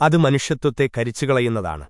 അത് മനുഷ്യത്വത്തെ കരിച്ചുകളയുന്നതാണ്